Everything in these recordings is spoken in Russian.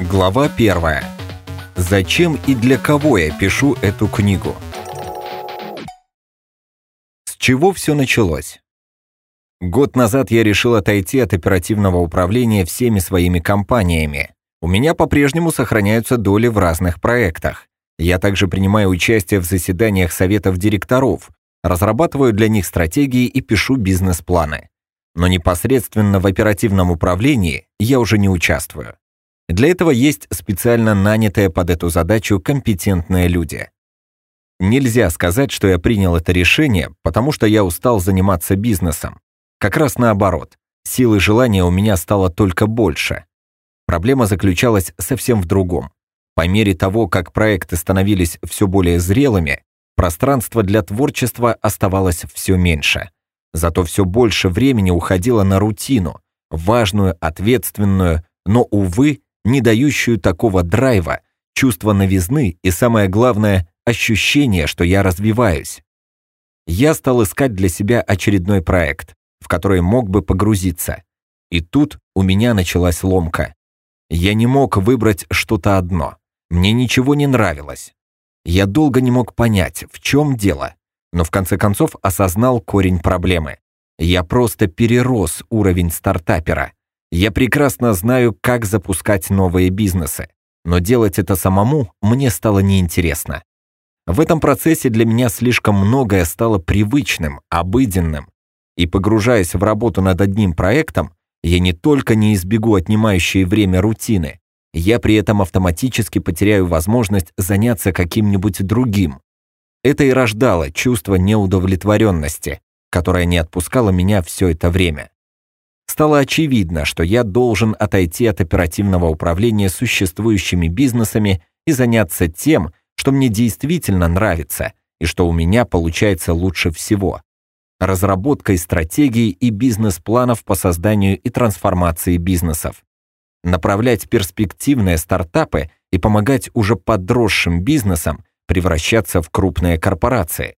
Глава первая. Зачем и для кого я пишу эту книгу? С чего все началось? Год назад я решил отойти от оперативного управления всеми своими компаниями. У меня по-прежнему сохраняются доли в разных проектах. Я также принимаю участие в заседаниях советов директоров, разрабатываю для них стратегии и пишу бизнес-планы. Но непосредственно в оперативном управлении я уже не участвую. Для этого есть специально нанятые под эту задачу компетентные люди. Нельзя сказать, что я принял это решение, потому что я устал заниматься бизнесом. Как раз наоборот, силы желания у меня стало только больше. Проблема заключалась совсем в другом. По мере того, как проекты становились все более зрелыми, пространство для творчества оставалось все меньше. Зато все больше времени уходило на рутину, важную, ответственную, но, увы, не дающую такого драйва, чувства новизны и, самое главное, ощущение, что я развиваюсь. Я стал искать для себя очередной проект, в который мог бы погрузиться. И тут у меня началась ломка. Я не мог выбрать что-то одно. Мне ничего не нравилось. Я долго не мог понять, в чем дело, но в конце концов осознал корень проблемы. Я просто перерос уровень стартапера. Я прекрасно знаю, как запускать новые бизнесы, но делать это самому мне стало неинтересно. В этом процессе для меня слишком многое стало привычным, обыденным. И погружаясь в работу над одним проектом, я не только не избегу отнимающей время рутины, я при этом автоматически потеряю возможность заняться каким-нибудь другим. Это и рождало чувство неудовлетворенности, которое не отпускало меня все это время стало очевидно, что я должен отойти от оперативного управления существующими бизнесами и заняться тем, что мне действительно нравится и что у меня получается лучше всего. Разработкой стратегий и бизнес-планов по созданию и трансформации бизнесов. Направлять перспективные стартапы и помогать уже подросшим бизнесам превращаться в крупные корпорации.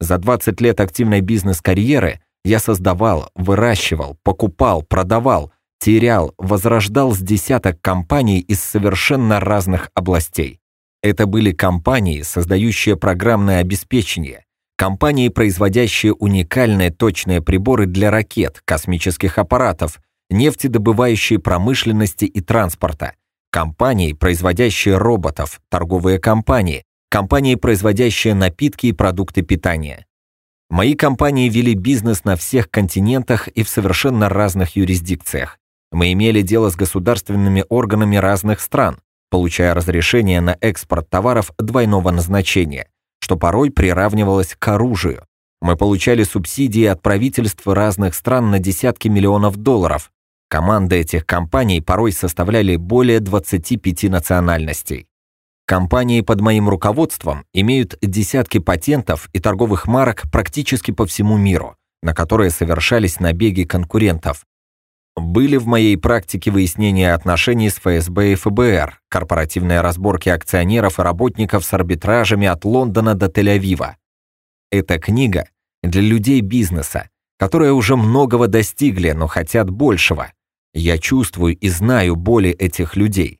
За 20 лет активной бизнес-карьеры – я создавал, выращивал, покупал, продавал, терял, возрождал с десяток компаний из совершенно разных областей. Это были компании, создающие программное обеспечение, компании, производящие уникальные точные приборы для ракет, космических аппаратов, нефтедобывающие промышленности и транспорта, компании, производящие роботов, торговые компании, компании, производящие напитки и продукты питания. Мои компании вели бизнес на всех континентах и в совершенно разных юрисдикциях. Мы имели дело с государственными органами разных стран, получая разрешение на экспорт товаров двойного назначения, что порой приравнивалось к оружию. Мы получали субсидии от правительств разных стран на десятки миллионов долларов. Команды этих компаний порой составляли более 25 национальностей. Компании под моим руководством имеют десятки патентов и торговых марок практически по всему миру, на которые совершались набеги конкурентов. Были в моей практике выяснения отношений с ФСБ и ФБР, корпоративные разборки акционеров и работников с арбитражами от Лондона до Тель-Авива. Эта книга для людей бизнеса, которые уже многого достигли, но хотят большего. Я чувствую и знаю боли этих людей.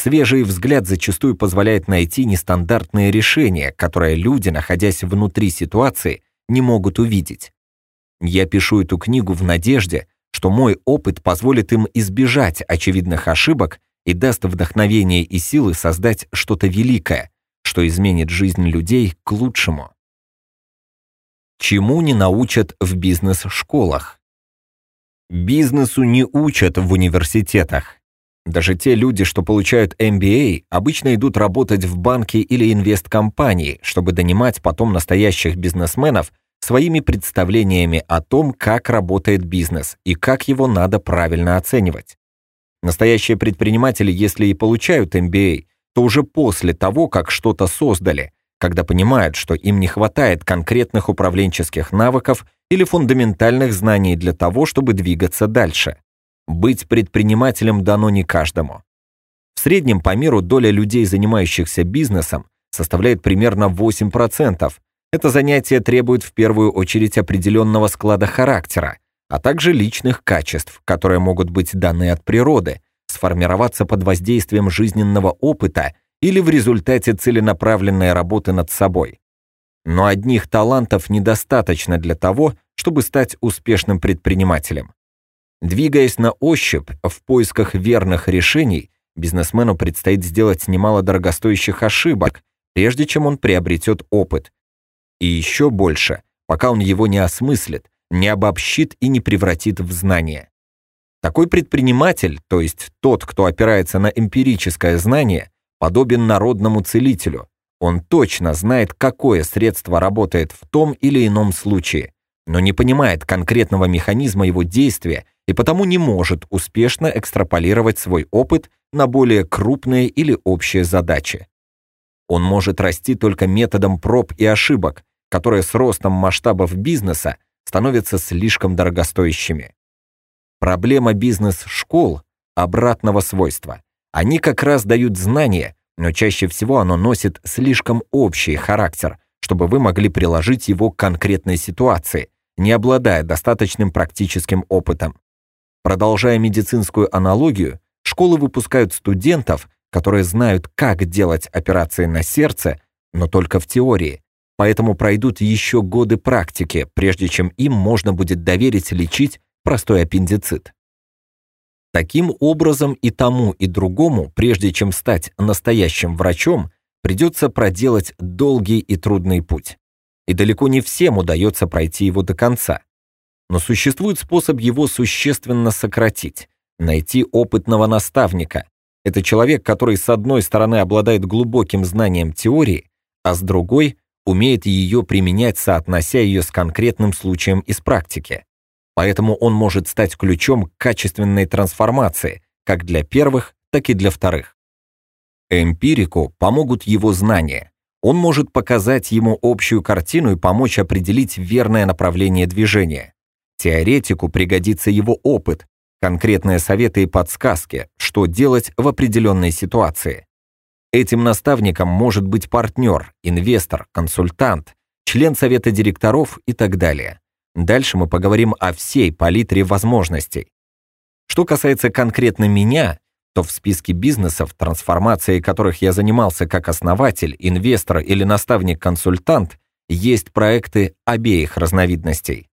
Свежий взгляд зачастую позволяет найти нестандартные решения, которые люди, находясь внутри ситуации, не могут увидеть. Я пишу эту книгу в надежде, что мой опыт позволит им избежать очевидных ошибок и даст вдохновение и силы создать что-то великое, что изменит жизнь людей к лучшему. Чему не научат в бизнес-школах? Бизнесу не учат в университетах. Даже те люди, что получают MBA, обычно идут работать в банки или инвесткомпании, чтобы донимать потом настоящих бизнесменов своими представлениями о том, как работает бизнес и как его надо правильно оценивать. Настоящие предприниматели, если и получают MBA, то уже после того, как что-то создали, когда понимают, что им не хватает конкретных управленческих навыков или фундаментальных знаний для того, чтобы двигаться дальше. Быть предпринимателем дано не каждому. В среднем по миру доля людей, занимающихся бизнесом, составляет примерно 8%. Это занятие требует в первую очередь определенного склада характера, а также личных качеств, которые могут быть даны от природы, сформироваться под воздействием жизненного опыта или в результате целенаправленной работы над собой. Но одних талантов недостаточно для того, чтобы стать успешным предпринимателем. Двигаясь на ощупь в поисках верных решений, бизнесмену предстоит сделать немало дорогостоящих ошибок, прежде чем он приобретет опыт. И еще больше, пока он его не осмыслит, не обобщит и не превратит в знание. Такой предприниматель, то есть тот, кто опирается на эмпирическое знание, подобен народному целителю. Он точно знает, какое средство работает в том или ином случае, но не понимает конкретного механизма его действия и потому не может успешно экстраполировать свой опыт на более крупные или общие задачи. Он может расти только методом проб и ошибок, которые с ростом масштабов бизнеса становятся слишком дорогостоящими. Проблема бизнес-школ обратного свойства. Они как раз дают знания, но чаще всего оно носит слишком общий характер, чтобы вы могли приложить его к конкретной ситуации, не обладая достаточным практическим опытом. Продолжая медицинскую аналогию, школы выпускают студентов, которые знают, как делать операции на сердце, но только в теории, поэтому пройдут еще годы практики, прежде чем им можно будет доверить лечить простой аппендицит. Таким образом и тому, и другому, прежде чем стать настоящим врачом, придется проделать долгий и трудный путь. И далеко не всем удается пройти его до конца. Но существует способ его существенно сократить, найти опытного наставника. Это человек, который с одной стороны обладает глубоким знанием теории, а с другой умеет ее применять, соотнося ее с конкретным случаем из практики. Поэтому он может стать ключом к качественной трансформации, как для первых, так и для вторых. Эмпирику помогут его знания. Он может показать ему общую картину и помочь определить верное направление движения. Теоретику пригодится его опыт, конкретные советы и подсказки, что делать в определенной ситуации. Этим наставником может быть партнер, инвестор, консультант, член совета директоров и так далее. Дальше мы поговорим о всей палитре возможностей. Что касается конкретно меня, то в списке бизнесов, трансформацией которых я занимался как основатель, инвестор или наставник-консультант, есть проекты обеих разновидностей.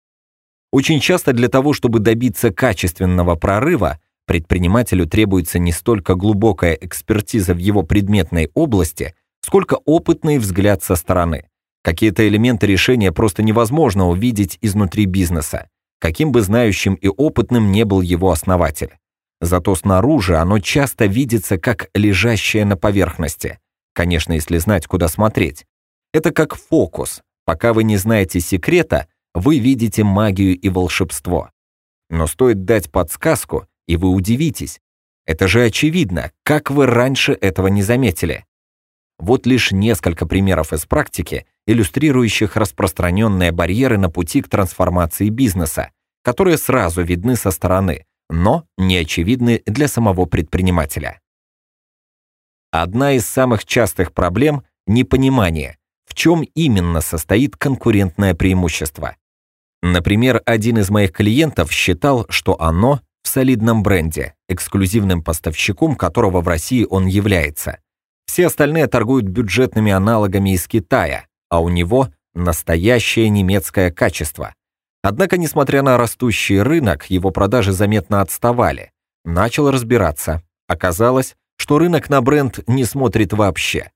Очень часто для того, чтобы добиться качественного прорыва, предпринимателю требуется не столько глубокая экспертиза в его предметной области, сколько опытный взгляд со стороны. Какие-то элементы решения просто невозможно увидеть изнутри бизнеса, каким бы знающим и опытным не был его основатель. Зато снаружи оно часто видится как лежащее на поверхности. Конечно, если знать, куда смотреть. Это как фокус. Пока вы не знаете секрета, вы видите магию и волшебство. Но стоит дать подсказку, и вы удивитесь. Это же очевидно, как вы раньше этого не заметили. Вот лишь несколько примеров из практики, иллюстрирующих распространенные барьеры на пути к трансформации бизнеса, которые сразу видны со стороны, но не очевидны для самого предпринимателя. Одна из самых частых проблем – непонимание, в чем именно состоит конкурентное преимущество. Например, один из моих клиентов считал, что оно в солидном бренде, эксклюзивным поставщиком которого в России он является. Все остальные торгуют бюджетными аналогами из Китая, а у него настоящее немецкое качество. Однако, несмотря на растущий рынок, его продажи заметно отставали. Начал разбираться. Оказалось, что рынок на бренд не смотрит вообще.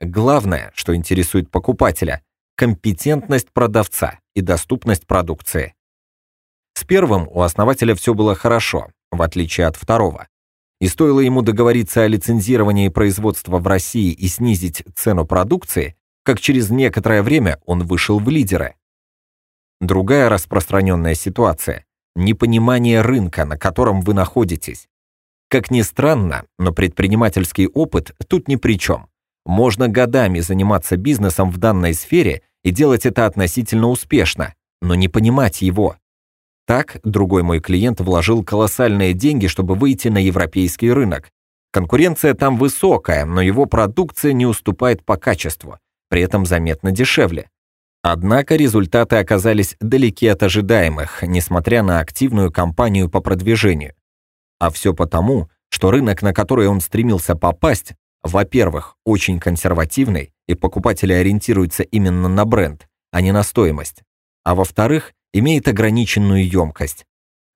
Главное, что интересует покупателя – компетентность продавца и доступность продукции. С первым у основателя все было хорошо, в отличие от второго. И стоило ему договориться о лицензировании производства в России и снизить цену продукции, как через некоторое время он вышел в лидеры. Другая распространенная ситуация – непонимание рынка, на котором вы находитесь. Как ни странно, но предпринимательский опыт тут ни при чем. Можно годами заниматься бизнесом в данной сфере и делать это относительно успешно, но не понимать его. Так, другой мой клиент вложил колоссальные деньги, чтобы выйти на европейский рынок. Конкуренция там высокая, но его продукция не уступает по качеству, при этом заметно дешевле. Однако результаты оказались далеки от ожидаемых, несмотря на активную кампанию по продвижению. А все потому, что рынок, на который он стремился попасть, во-первых, очень консервативный, и покупатели ориентируются именно на бренд, а не на стоимость, а во-вторых, имеет ограниченную емкость.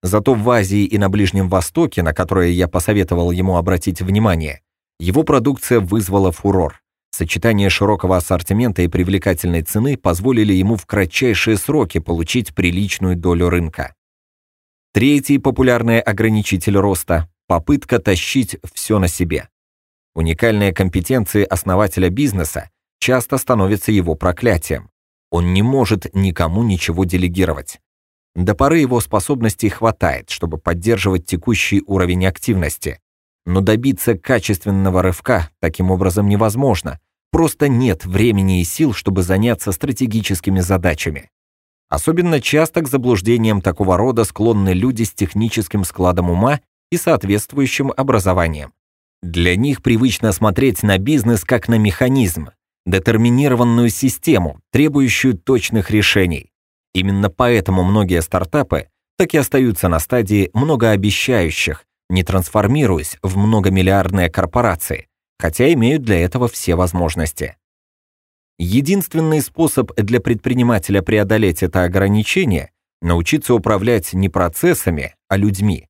Зато в Азии и на Ближнем Востоке, на которые я посоветовал ему обратить внимание, его продукция вызвала фурор. Сочетание широкого ассортимента и привлекательной цены позволили ему в кратчайшие сроки получить приличную долю рынка. Третий популярный ограничитель роста – попытка тащить все на себе. Уникальные компетенции основателя бизнеса часто становятся его проклятием. Он не может никому ничего делегировать. До поры его способностей хватает, чтобы поддерживать текущий уровень активности. Но добиться качественного рывка таким образом невозможно. Просто нет времени и сил, чтобы заняться стратегическими задачами. Особенно часто к заблуждениям такого рода склонны люди с техническим складом ума и соответствующим образованием. Для них привычно смотреть на бизнес как на механизм, детерминированную систему, требующую точных решений. Именно поэтому многие стартапы так и остаются на стадии многообещающих, не трансформируясь в многомиллиардные корпорации, хотя имеют для этого все возможности. Единственный способ для предпринимателя преодолеть это ограничение – научиться управлять не процессами, а людьми.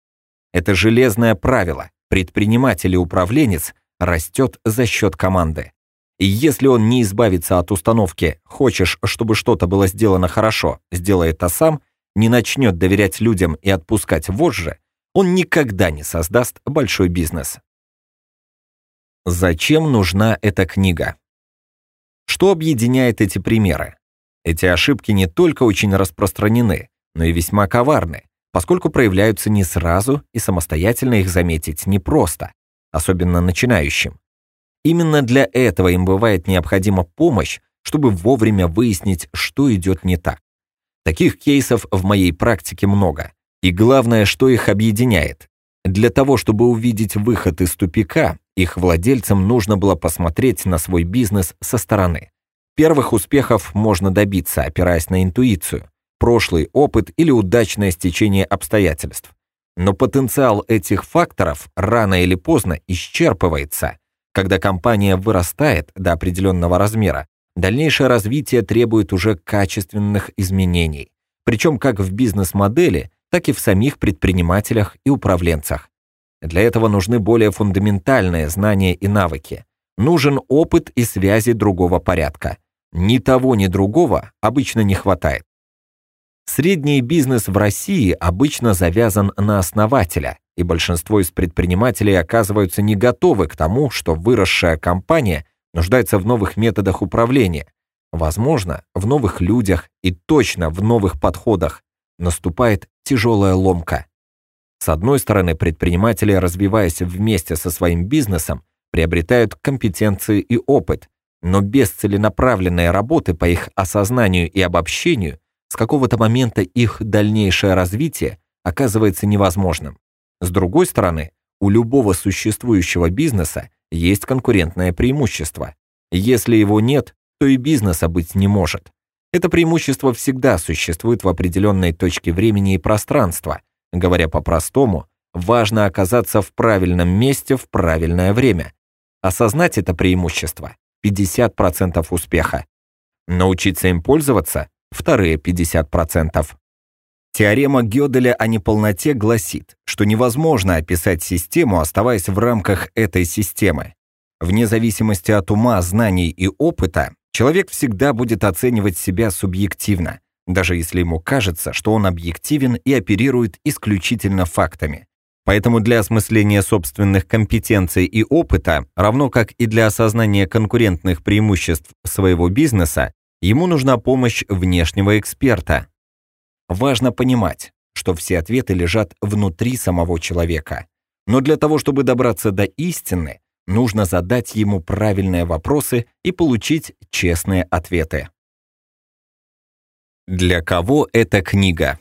Это железное правило – предприниматель и управленец растет за счет команды. И если он не избавится от установки «хочешь, чтобы что-то было сделано хорошо, сделай это сам», не начнет доверять людям и отпускать вожжи, он никогда не создаст большой бизнес. Зачем нужна эта книга? Что объединяет эти примеры? Эти ошибки не только очень распространены, но и весьма коварны, поскольку проявляются не сразу и самостоятельно их заметить непросто, особенно начинающим. Именно для этого им бывает необходима помощь, чтобы вовремя выяснить, что идет не так. Таких кейсов в моей практике много. И главное, что их объединяет. Для того, чтобы увидеть выход из тупика, их владельцам нужно было посмотреть на свой бизнес со стороны. Первых успехов можно добиться, опираясь на интуицию, прошлый опыт или удачное стечение обстоятельств. Но потенциал этих факторов рано или поздно исчерпывается, когда компания вырастает до определенного размера, дальнейшее развитие требует уже качественных изменений, причем как в бизнес-модели, так и в самих предпринимателях и управленцах. Для этого нужны более фундаментальные знания и навыки. Нужен опыт и связи другого порядка. Ни того, ни другого обычно не хватает. Средний бизнес в России обычно завязан на основателя, и большинство из предпринимателей оказываются не готовы к тому, что выросшая компания нуждается в новых методах управления, возможно, в новых людях и точно в новых подходах. Наступает тяжелая ломка. С одной стороны, предприниматели, развиваясь вместе со своим бизнесом, приобретают компетенции и опыт, но без целенаправленной работы по их осознанию и обобщению с какого-то момента их дальнейшее развитие оказывается невозможным. С другой стороны, у любого существующего бизнеса есть конкурентное преимущество. Если его нет, то и бизнеса быть не может. Это преимущество всегда существует в определенной точке времени и пространства. Говоря по-простому, важно оказаться в правильном месте в правильное время. Осознать это преимущество – 50% успеха. Научиться им пользоваться – вторые 50%. Теорема Гёделя о неполноте гласит, что невозможно описать систему, оставаясь в рамках этой системы. Вне зависимости от ума, знаний и опыта, человек всегда будет оценивать себя субъективно, даже если ему кажется, что он объективен и оперирует исключительно фактами. Поэтому для осмысления собственных компетенций и опыта, равно как и для осознания конкурентных преимуществ своего бизнеса, ему нужна помощь внешнего эксперта, Важно понимать, что все ответы лежат внутри самого человека. Но для того, чтобы добраться до истины, нужно задать ему правильные вопросы и получить честные ответы. Для кого эта книга?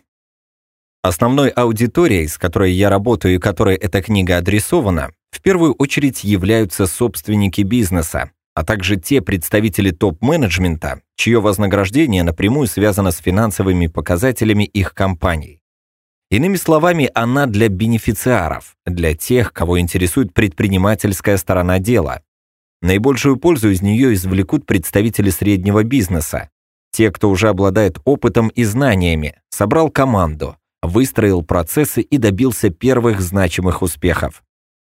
Основной аудиторией, с которой я работаю и которой эта книга адресована, в первую очередь являются собственники бизнеса, а также те представители топ-менеджмента, чье вознаграждение напрямую связано с финансовыми показателями их компаний. Иными словами, она для бенефициаров, для тех, кого интересует предпринимательская сторона дела. Наибольшую пользу из нее извлекут представители среднего бизнеса, те, кто уже обладает опытом и знаниями, собрал команду, выстроил процессы и добился первых значимых успехов.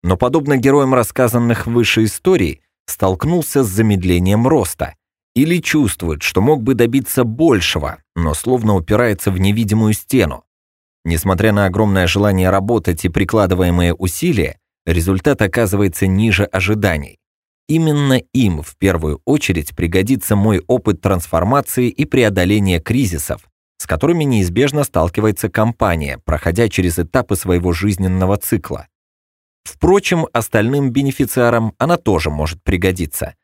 Но подобно героям рассказанных выше историй, столкнулся с замедлением роста или чувствует, что мог бы добиться большего, но словно упирается в невидимую стену. Несмотря на огромное желание работать и прикладываемые усилия, результат оказывается ниже ожиданий. Именно им в первую очередь пригодится мой опыт трансформации и преодоления кризисов, с которыми неизбежно сталкивается компания, проходя через этапы своего жизненного цикла. Впрочем, остальным бенефициарам она тоже может пригодиться.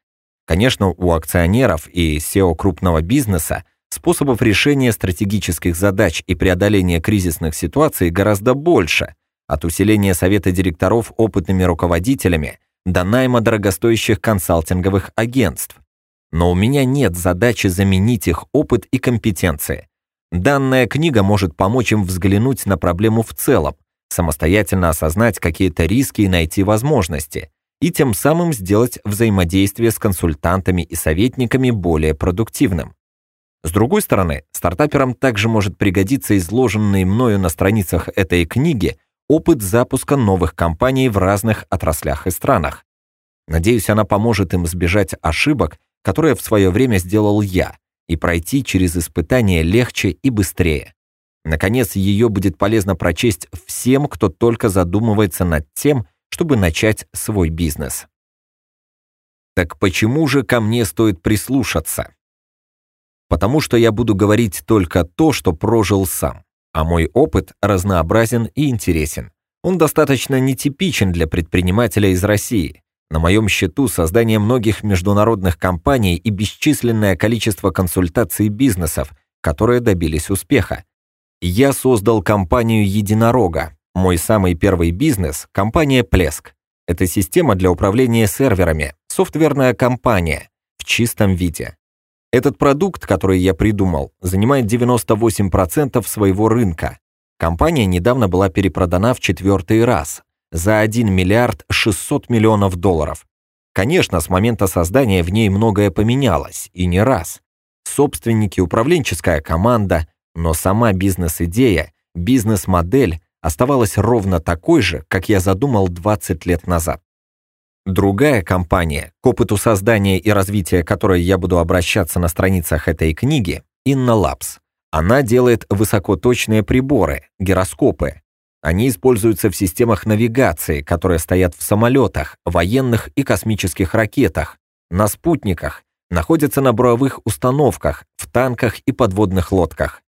Конечно, у акционеров и SEO крупного бизнеса способов решения стратегических задач и преодоления кризисных ситуаций гораздо больше, от усиления совета директоров опытными руководителями до найма дорогостоящих консалтинговых агентств. Но у меня нет задачи заменить их опыт и компетенции. Данная книга может помочь им взглянуть на проблему в целом, самостоятельно осознать какие-то риски и найти возможности, и тем самым сделать взаимодействие с консультантами и советниками более продуктивным. С другой стороны, стартаперам также может пригодиться изложенный мною на страницах этой книги опыт запуска новых компаний в разных отраслях и странах. Надеюсь, она поможет им избежать ошибок, которые в свое время сделал я, и пройти через испытания легче и быстрее. Наконец, ее будет полезно прочесть всем, кто только задумывается над тем, чтобы начать свой бизнес. Так почему же ко мне стоит прислушаться? Потому что я буду говорить только то, что прожил сам а мой опыт разнообразен и интересен. Он достаточно нетипичен для предпринимателя из России. На моем счету создание многих международных компаний и бесчисленное количество консультаций бизнесов, которые добились успеха. Я создал компанию «Единорога». Мой самый первый бизнес – компания «Плеск». Это система для управления серверами, софтверная компания в чистом виде. Этот продукт, который я придумал, занимает 98% своего рынка. Компания недавно была перепродана в четвертый раз за 1 миллиард 600 миллионов долларов. Конечно, с момента создания в ней многое поменялось, и не раз. Собственники, управленческая команда, но сама бизнес-идея, бизнес-модель оставалась ровно такой же, как я задумал 20 лет назад. Другая компания, к опыту создания и развития которой я буду обращаться на страницах этой книги, InnoLabs. Она делает высокоточные приборы, гироскопы. Они используются в системах навигации, которые стоят в самолетах, военных и космических ракетах, на спутниках, находятся на буровых установках, в танках и подводных лодках.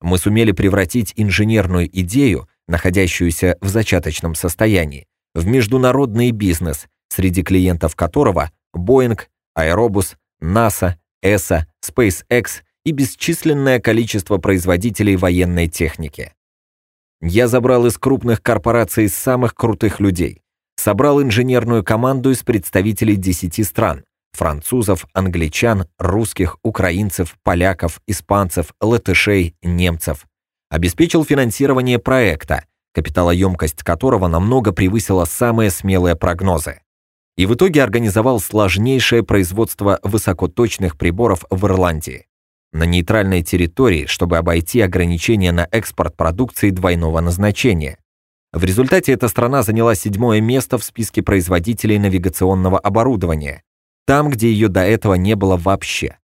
Мы сумели превратить инженерную идею, находящуюся в зачаточном состоянии, в международный бизнес – среди клиентов которого Boeing, Aerobus, NASA, ESA, SpaceX и бесчисленное количество производителей военной техники. Я забрал из крупных корпораций самых крутых людей, собрал инженерную команду из представителей 10 стран, французов, англичан, русских, украинцев, поляков, испанцев, латышей, немцев. Обеспечил финансирование проекта, капиталоемкость которого намного превысила самые смелые прогнозы и в итоге организовал сложнейшее производство высокоточных приборов в Ирландии, на нейтральной территории, чтобы обойти ограничения на экспорт продукции двойного назначения. В результате эта страна заняла седьмое место в списке производителей навигационного оборудования, там, где ее до этого не было вообще.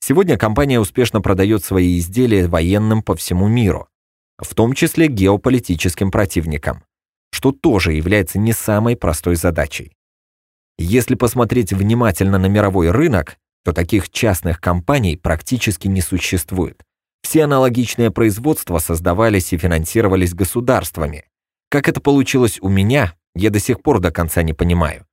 Сегодня компания успешно продает свои изделия военным по всему миру, в том числе геополитическим противникам, что тоже является не самой простой задачей. Если посмотреть внимательно на мировой рынок, то таких частных компаний практически не существует. Все аналогичные производства создавались и финансировались государствами. Как это получилось у меня, я до сих пор до конца не понимаю.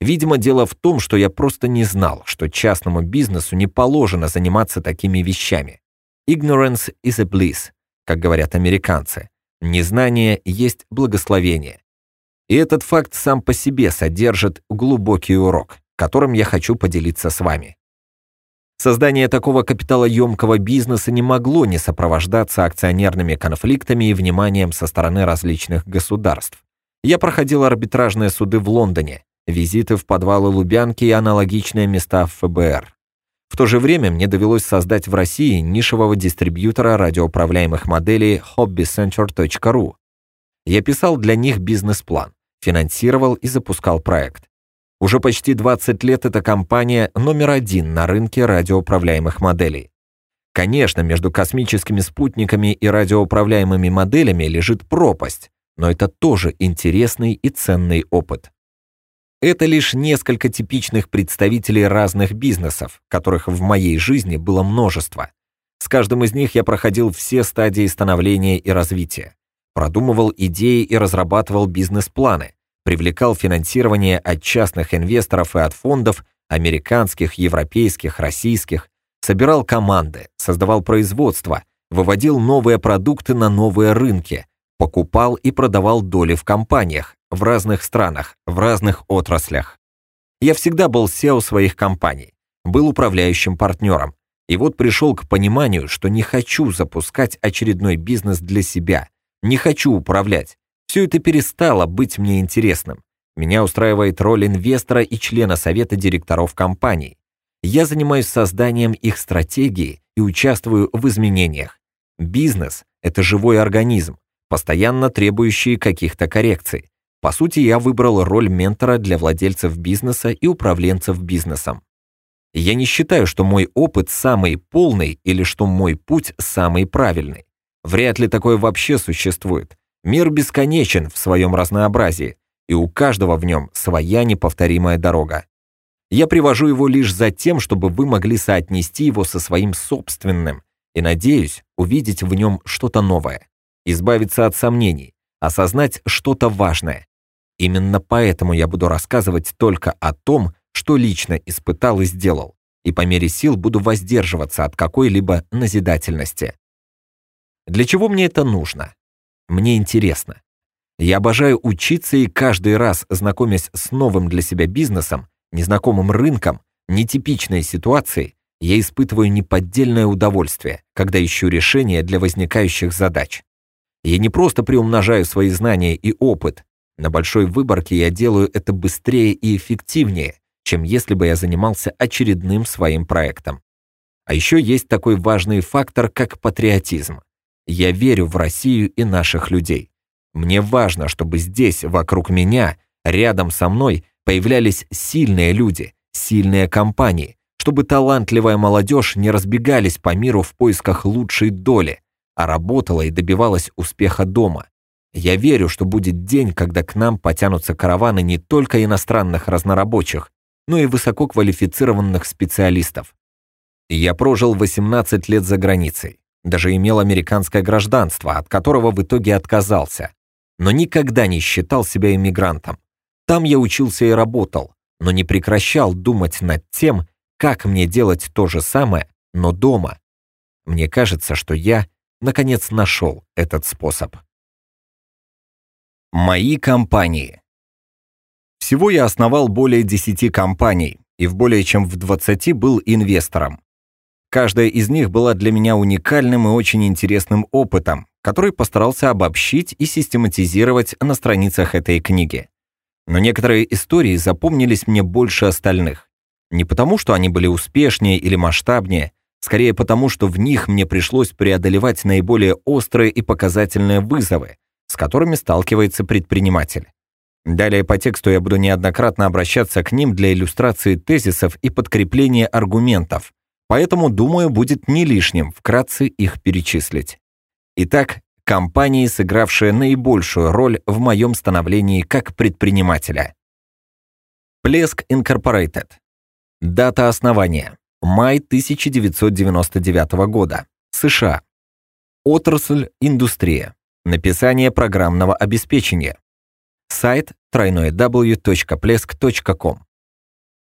Видимо, дело в том, что я просто не знал, что частному бизнесу не положено заниматься такими вещами. Ignorance is a bliss, как говорят американцы. Незнание есть благословение. И этот факт сам по себе содержит глубокий урок, которым я хочу поделиться с вами. Создание такого капиталоемкого бизнеса не могло не сопровождаться акционерными конфликтами и вниманием со стороны различных государств. Я проходил арбитражные суды в Лондоне, визиты в подвалы Лубянки и аналогичные места в ФБР. В то же время мне довелось создать в России нишевого дистрибьютора радиоуправляемых моделей hobbycenter.ru. Я писал для них бизнес-план, финансировал и запускал проект. Уже почти 20 лет эта компания номер один на рынке радиоуправляемых моделей. Конечно, между космическими спутниками и радиоуправляемыми моделями лежит пропасть, но это тоже интересный и ценный опыт. Это лишь несколько типичных представителей разных бизнесов, которых в моей жизни было множество. С каждым из них я проходил все стадии становления и развития, продумывал идеи и разрабатывал бизнес-планы, привлекал финансирование от частных инвесторов и от фондов, американских, европейских, российских, собирал команды, создавал производство, выводил новые продукты на новые рынки, покупал и продавал доли в компаниях в разных странах, в разных отраслях. Я всегда был SEO своих компаний, был управляющим партнером, и вот пришел к пониманию, что не хочу запускать очередной бизнес для себя, не хочу управлять, все это перестало быть мне интересным. Меня устраивает роль инвестора и члена совета директоров компаний. Я занимаюсь созданием их стратегии и участвую в изменениях. Бизнес – это живой организм, постоянно требующий каких-то коррекций. По сути, я выбрал роль ментора для владельцев бизнеса и управленцев бизнесом. Я не считаю, что мой опыт самый полный или что мой путь самый правильный. Вряд ли такое вообще существует. Мир бесконечен в своем разнообразии, и у каждого в нем своя неповторимая дорога. Я привожу его лишь за тем, чтобы вы могли соотнести его со своим собственным, и надеюсь увидеть в нем что-то новое, избавиться от сомнений, осознать что-то важное. Именно поэтому я буду рассказывать только о том, что лично испытал и сделал, и по мере сил буду воздерживаться от какой-либо назидательности. Для чего мне это нужно? Мне интересно. Я обожаю учиться и каждый раз, знакомясь с новым для себя бизнесом, незнакомым рынком, нетипичной ситуацией, я испытываю неподдельное удовольствие, когда ищу решения для возникающих задач. Я не просто приумножаю свои знания и опыт. На большой выборке я делаю это быстрее и эффективнее, чем если бы я занимался очередным своим проектом. А еще есть такой важный фактор, как патриотизм. Я верю в Россию и наших людей. Мне важно, чтобы здесь, вокруг меня, рядом со мной, появлялись сильные люди, сильные компании, чтобы талантливая молодежь не разбегались по миру в поисках лучшей доли, а работала и добивалась успеха дома. Я верю, что будет день, когда к нам потянутся караваны не только иностранных разнорабочих, но и высококвалифицированных специалистов. Я прожил 18 лет за границей даже имел американское гражданство, от которого в итоге отказался, но никогда не считал себя иммигрантом. Там я учился и работал, но не прекращал думать над тем, как мне делать то же самое, но дома. Мне кажется, что я, наконец, нашел этот способ. Мои компании. Всего я основал более 10 компаний, и в более чем в 20 был инвестором. Каждая из них была для меня уникальным и очень интересным опытом, который постарался обобщить и систематизировать на страницах этой книги. Но некоторые истории запомнились мне больше остальных. Не потому, что они были успешнее или масштабнее, скорее потому, что в них мне пришлось преодолевать наиболее острые и показательные вызовы, с которыми сталкивается предприниматель. Далее по тексту я буду неоднократно обращаться к ним для иллюстрации тезисов и подкрепления аргументов, Поэтому, думаю, будет не лишним вкратце их перечислить. Итак, компании, сыгравшие наибольшую роль в моем становлении как предпринимателя. Плеск Incorporated. Дата основания. Май 1999 года. США. Отрасль индустрия. Написание программного обеспечения. Сайт www.plesk.com.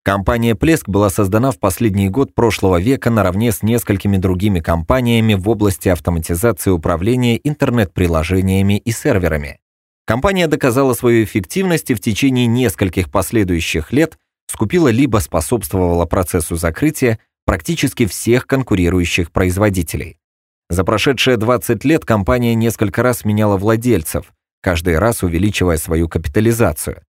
Компания «Плеск» была создана в последний год прошлого века наравне с несколькими другими компаниями в области автоматизации управления интернет-приложениями и серверами. Компания доказала свою эффективность и в течение нескольких последующих лет скупила либо способствовала процессу закрытия практически всех конкурирующих производителей. За прошедшие 20 лет компания несколько раз меняла владельцев, каждый раз увеличивая свою капитализацию.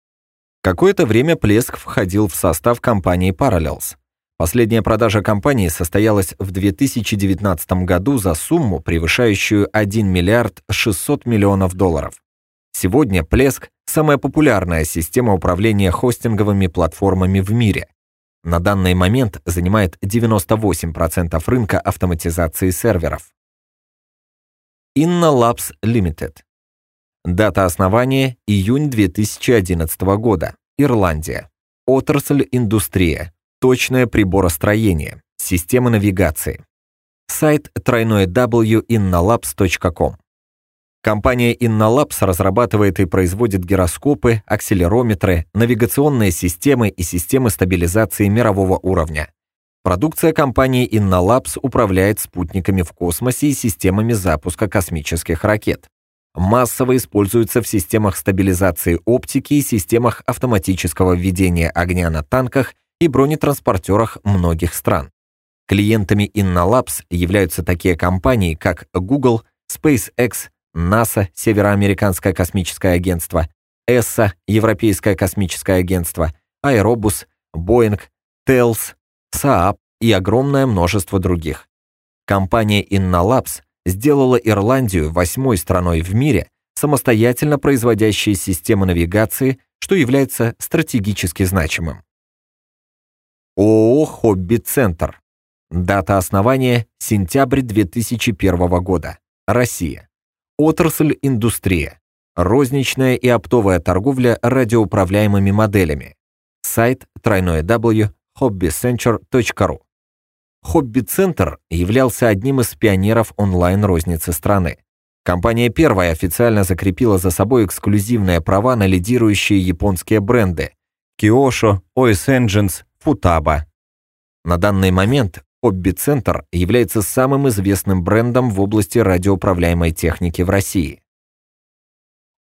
Какое-то время Плеск входил в состав компании Parallels. Последняя продажа компании состоялась в 2019 году за сумму, превышающую 1 миллиард 600 миллионов долларов. Сегодня Плеск – самая популярная система управления хостинговыми платформами в мире. На данный момент занимает 98% рынка автоматизации серверов. Inna Labs Limited. Дата основания – июнь 2011 года. Ирландия. Отрасль индустрия. Точное приборостроение. Система навигации. Сайт тройное w Компания InnoLabs разрабатывает и производит гироскопы, акселерометры, навигационные системы и системы стабилизации мирового уровня. Продукция компании InnoLabs управляет спутниками в космосе и системами запуска космических ракет. Массово используется в системах стабилизации оптики и системах автоматического введения огня на танках и бронетранспортерах многих стран. Клиентами InnoLabs являются такие компании, как Google, SpaceX, NASA, Североамериканское космическое агентство, ESA, Европейское космическое агентство, Aerobus, Boeing, Thales, Saab и огромное множество других. Компания InnoLabs сделала Ирландию восьмой страной в мире, самостоятельно производящей системы навигации, что является стратегически значимым. ООО «Хобби-центр». Дата основания – сентябрь 2001 года. Россия. Отрасль индустрия. Розничная и оптовая торговля радиоуправляемыми моделями. Сайт тройное w hobbycenter.ru. Хобби-центр являлся одним из пионеров онлайн-розницы страны. Компания первая официально закрепила за собой эксклюзивные права на лидирующие японские бренды Kyosho, OS Engines, Futaba. На данный момент Хобби-центр является самым известным брендом в области радиоуправляемой техники в России.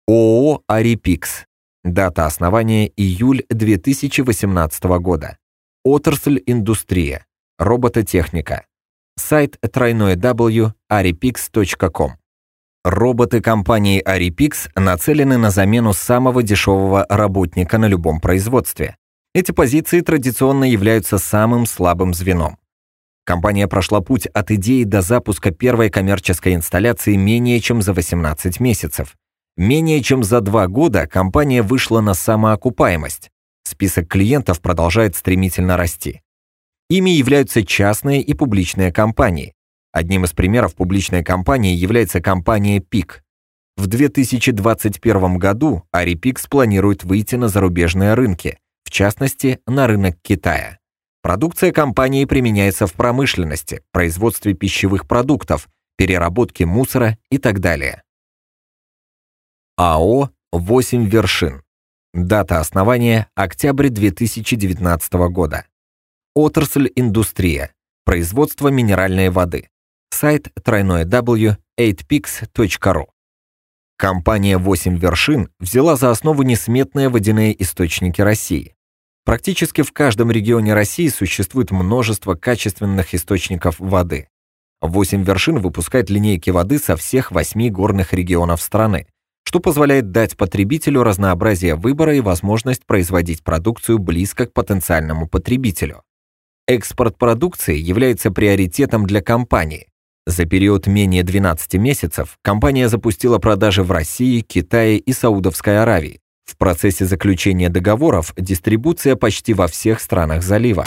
ООО «Арипикс». Дата основания июль 2018 года. Отрасль индустрия. Робототехника. Сайт aripix.com. Роботы компании Aripix нацелены на замену самого дешевого работника на любом производстве. Эти позиции традиционно являются самым слабым звеном. Компания прошла путь от идеи до запуска первой коммерческой инсталляции менее чем за 18 месяцев. Менее чем за два года компания вышла на самоокупаемость. Список клиентов продолжает стремительно расти. Ими являются частные и публичные компании. Одним из примеров публичной компании является компания PIC. В 2021 году Aripix планирует выйти на зарубежные рынки, в частности, на рынок Китая. Продукция компании применяется в промышленности, производстве пищевых продуктов, переработке мусора и так далее. АО «8 вершин». Дата основания – октябрь 2019 года. Отрасль индустрия. Производство минеральной воды. Сайт тройное w8pix.ru. Компания «8 вершин» взяла за основу несметные водяные источники России. Практически в каждом регионе России существует множество качественных источников воды. «8 вершин» выпускает линейки воды со всех восьми горных регионов страны что позволяет дать потребителю разнообразие выбора и возможность производить продукцию близко к потенциальному потребителю. Экспорт продукции является приоритетом для компании. За период менее 12 месяцев компания запустила продажи в России, Китае и Саудовской Аравии. В процессе заключения договоров дистрибуция почти во всех странах залива.